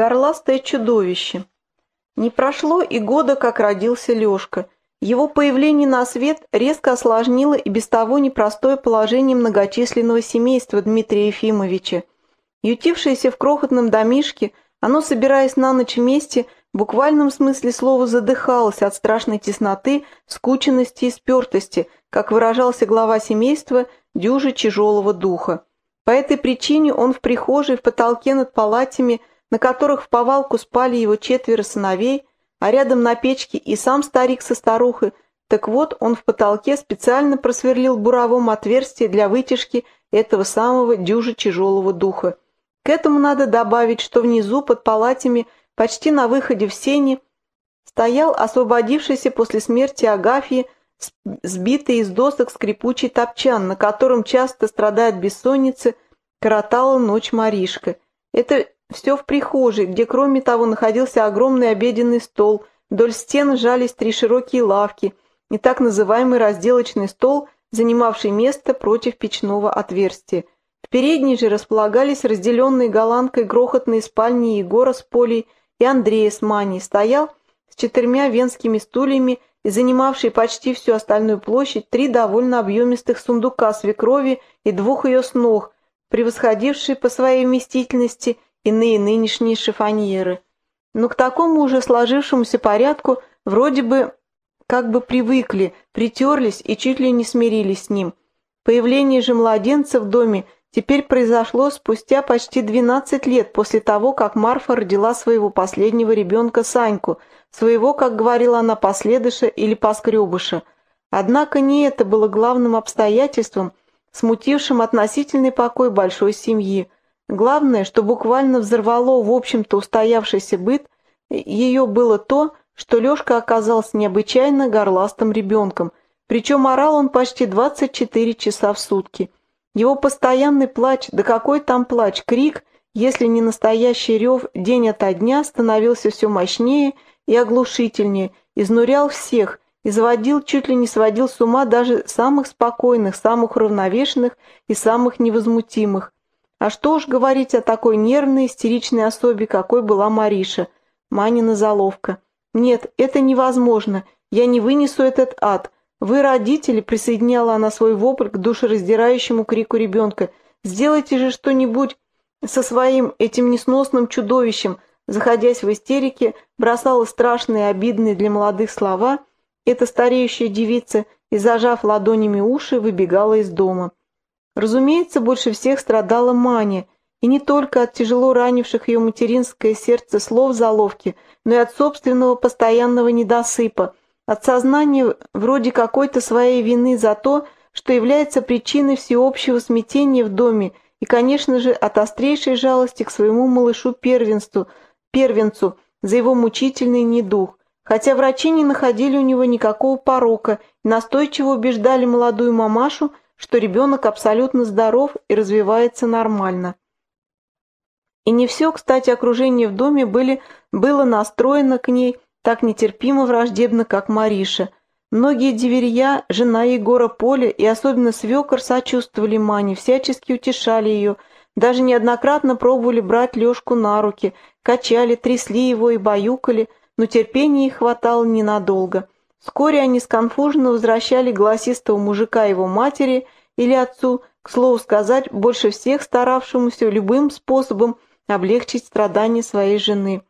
Горластое чудовище. Не прошло и года, как родился Лешка. Его появление на свет резко осложнило и без того непростое положение многочисленного семейства Дмитрия Ефимовича. Ютившееся в крохотном домишке, оно, собираясь на ночь вместе, в буквальном смысле слова задыхалось от страшной тесноты, скученности и спертости, как выражался глава семейства, дюжи тяжелого духа. По этой причине он в прихожей, в потолке над палатами – на которых в повалку спали его четверо сыновей, а рядом на печке и сам старик со старухой, так вот он в потолке специально просверлил буровом отверстие для вытяжки этого самого дюжа тяжелого духа. К этому надо добавить, что внизу под палатами, почти на выходе в сени, стоял освободившийся после смерти Агафьи, сбитый из досок скрипучий топчан, на котором часто страдает бессонница, коротала ночь Маришка. Это все в прихожей, где кроме того находился огромный обеденный стол, вдоль стен жались три широкие лавки и так называемый разделочный стол, занимавший место против печного отверстия. В передней же располагались разделенные голландкой грохотные спальни Егора с Полей и Андрея с Маней, стоял с четырьмя венскими стульями и занимавший почти всю остальную площадь три довольно объемистых сундука свекрови и двух ее снох, превосходившие по своей вместительности – иные нынешние шифоньеры. Но к такому уже сложившемуся порядку вроде бы как бы привыкли, притерлись и чуть ли не смирились с ним. Появление же младенца в доме теперь произошло спустя почти 12 лет после того, как Марфа родила своего последнего ребенка Саньку, своего, как говорила она, последыша или поскребыша. Однако не это было главным обстоятельством, смутившим относительный покой большой семьи – Главное, что буквально взорвало в общем-то устоявшийся быт, ее было то, что Лешка оказался необычайно горластым ребенком, причем орал он почти 24 часа в сутки. Его постоянный плач, да какой там плач, крик, если не настоящий рев, день ото дня становился все мощнее и оглушительнее, изнурял всех, изводил, чуть ли не сводил с ума даже самых спокойных, самых уравновешенных и самых невозмутимых. А что уж говорить о такой нервной, истеричной особе, какой была Мариша, Манина заловка. Нет, это невозможно, я не вынесу этот ад. Вы, родители, присоединяла она свой вопль к душераздирающему крику ребенка. Сделайте же что-нибудь со своим этим несносным чудовищем, заходясь в истерике, бросала страшные обидные для молодых слова, эта стареющая девица и, зажав ладонями уши, выбегала из дома. Разумеется, больше всех страдала Маня, и не только от тяжело ранивших ее материнское сердце слов заловки, но и от собственного постоянного недосыпа, от сознания вроде какой-то своей вины за то, что является причиной всеобщего смятения в доме, и, конечно же, от острейшей жалости к своему малышу-первенству, первенцу, за его мучительный недух. Хотя врачи не находили у него никакого порока настойчиво убеждали молодую мамашу, что ребенок абсолютно здоров и развивается нормально. И не все, кстати, окружение в доме были, было настроено к ней так нетерпимо враждебно, как Мариша. Многие деверья, жена Егора Поля и особенно свекор сочувствовали Мане, всячески утешали ее, даже неоднократно пробовали брать Лешку на руки, качали, трясли его и баюкали, но терпения их хватало ненадолго – Вскоре они сконфуженно возвращали голосистого мужика его матери или отцу, к слову сказать, больше всех старавшемуся любым способом облегчить страдания своей жены.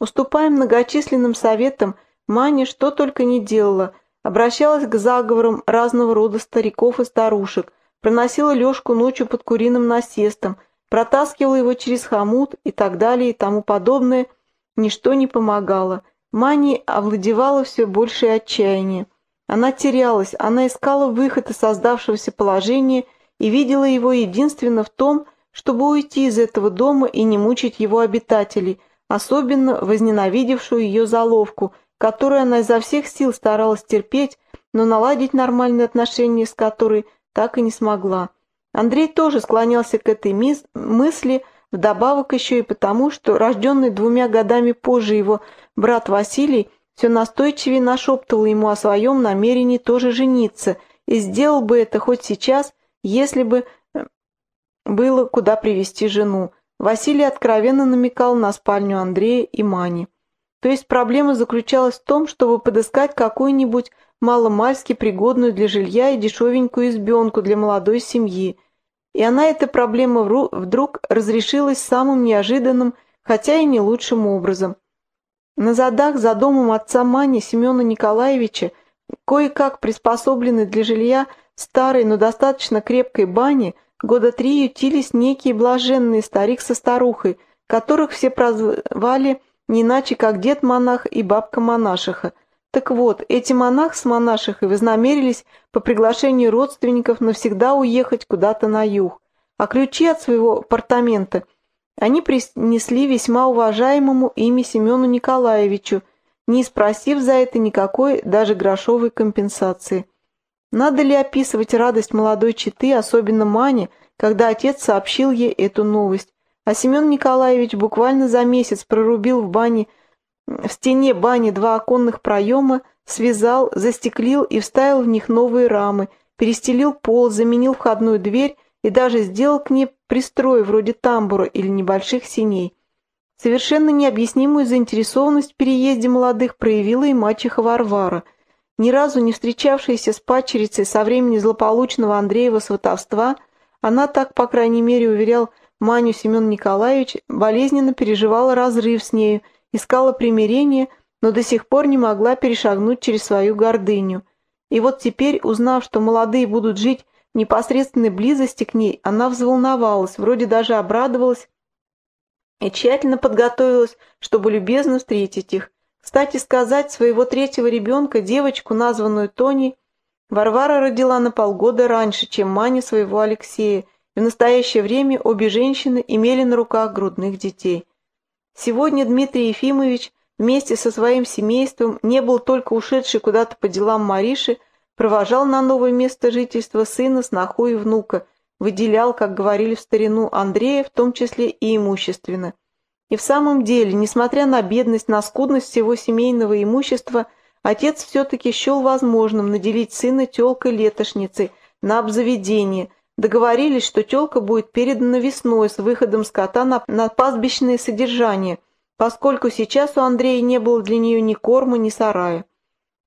Уступая многочисленным советам, Маня что только не делала, обращалась к заговорам разного рода стариков и старушек, проносила Лешку ночью под куриным насестом, протаскивала его через хомут и так далее и тому подобное, ничто не помогало – Мани овладевало все большее отчаяние. Она терялась, она искала выход из создавшегося положения и видела его единственно в том, чтобы уйти из этого дома и не мучить его обитателей, особенно возненавидевшую ее заловку, которую она изо всех сил старалась терпеть, но наладить нормальные отношения с которой так и не смогла. Андрей тоже склонялся к этой мысли, вдобавок еще и потому, что рожденный двумя годами позже его Брат Василий все настойчивее нашептывал ему о своем намерении тоже жениться и сделал бы это хоть сейчас, если бы э, было куда привести жену. Василий откровенно намекал на спальню Андрея и Мани. То есть проблема заключалась в том, чтобы подыскать какую-нибудь маломальски пригодную для жилья и дешевенькую избенку для молодой семьи. И она, эта проблема, вдруг разрешилась самым неожиданным, хотя и не лучшим образом. На задах за домом отца Мани Семена Николаевича, кое-как приспособленной для жилья старой, но достаточно крепкой бани, года три ютились некие блаженные старик со старухой, которых все прозвали не иначе, как дед-монах и бабка-монашиха – так вот, эти монах с монашихой вознамерились по приглашению родственников навсегда уехать куда-то на юг, а ключи от своего апартамента они принесли весьма уважаемому ими Семену Николаевичу, не спросив за это никакой даже грошовой компенсации. Надо ли описывать радость молодой четы, особенно Мане, когда отец сообщил ей эту новость, а Семен Николаевич буквально за месяц прорубил в бане в стене бани два оконных проема, связал, застеклил и вставил в них новые рамы, перестелил пол, заменил входную дверь и даже сделал к ней пристрой вроде тамбура или небольших синей. Совершенно необъяснимую заинтересованность в переезде молодых проявила и мачеха Варвара. Ни разу не встречавшаяся с падчерицей со времени злополучного Андреева сватовства, она так, по крайней мере, уверял Маню Семен Николаевич, болезненно переживала разрыв с нею искала примирения, но до сих пор не могла перешагнуть через свою гордыню. И вот теперь, узнав, что молодые будут жить в непосредственной близости к ней, она взволновалась, вроде даже обрадовалась и тщательно подготовилась, чтобы любезно встретить их. Кстати сказать, своего третьего ребенка, девочку, названную Тони, Варвара родила на полгода раньше, чем Маня своего Алексея, и в настоящее время обе женщины имели на руках грудных детей. Сегодня Дмитрий Ефимович вместе со своим семейством не был только ушедший куда-то по делам Мариши, провожал на новое место жительства сына, сноху и внука, выделял, как говорили в старину, Андрея, в том числе и имущественно. И в самом деле, несмотря на бедность, на скудность всего семейного имущества, отец все-таки счел возможным наделить сына телкой-летошницей на обзаведение, Договорились, что телка будет передана весной с выходом скота на, на пастбищное содержание, поскольку сейчас у Андрея не было для нее ни корма, ни сарая.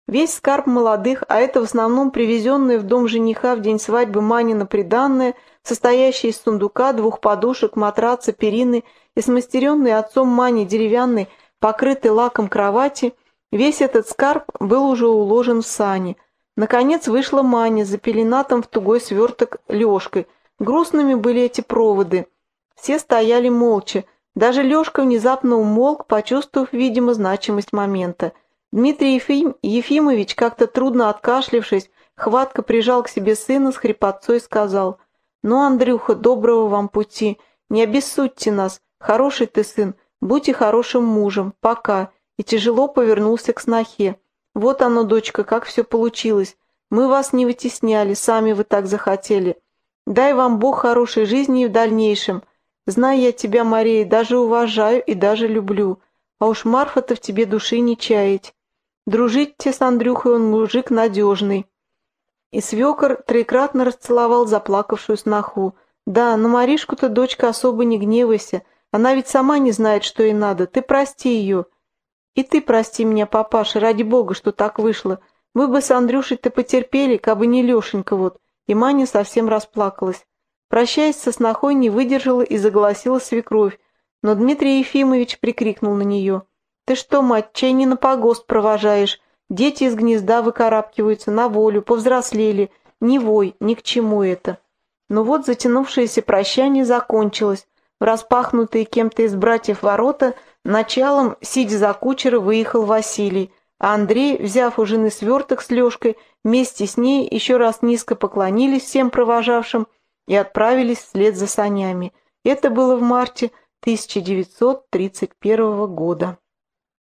Весь скарб молодых, а это в основном привезенное в дом жениха в день свадьбы Манина приданное, состоящее из сундука, двух подушек, матраца, перины и смастеренной отцом Мани деревянной, покрытой лаком кровати, весь этот скарб был уже уложен в сани – Наконец вышла Маня за пеленатом в тугой сверток Лешкой. Грустными были эти проводы. Все стояли молча. Даже Лешка внезапно умолк, почувствовав, видимо, значимость момента. Дмитрий Ефим... Ефимович, как-то трудно откашлившись, хватко прижал к себе сына с хрипотцой и сказал, «Ну, Андрюха, доброго вам пути, не обессудьте нас, хороший ты сын, будьте хорошим мужем, пока», и тяжело повернулся к снохе. Вот оно, дочка, как все получилось. Мы вас не вытесняли, сами вы так захотели. Дай вам Бог хорошей жизни и в дальнейшем. Знаю я тебя, Мария, даже уважаю и даже люблю. А уж Марфа-то в тебе души не чаять. Дружить тебе с Андрюхой он мужик надежный. И свекор троекратно расцеловал заплакавшую сноху. Да, на Маришку-то, дочка, особо не гневайся. Она ведь сама не знает, что ей надо. Ты прости ее. И ты прости меня, папаша, ради бога, что так вышло. Мы бы с Андрюшей-то потерпели, кабы не Лешенька вот. И Маня совсем расплакалась. Прощаясь со снохой, не выдержала и заголосила свекровь. Но Дмитрий Ефимович прикрикнул на нее. «Ты что, мать, чай не на погост провожаешь? Дети из гнезда выкарабкиваются на волю, повзрослели. Не вой, ни к чему это». Но вот затянувшееся прощание закончилось. В распахнутые кем-то из братьев ворота – Началом, сидя за кучера, выехал Василий, а Андрей, взяв у жены сверток с Лешкой, вместе с ней еще раз низко поклонились всем провожавшим и отправились вслед за санями. Это было в марте 1931 года.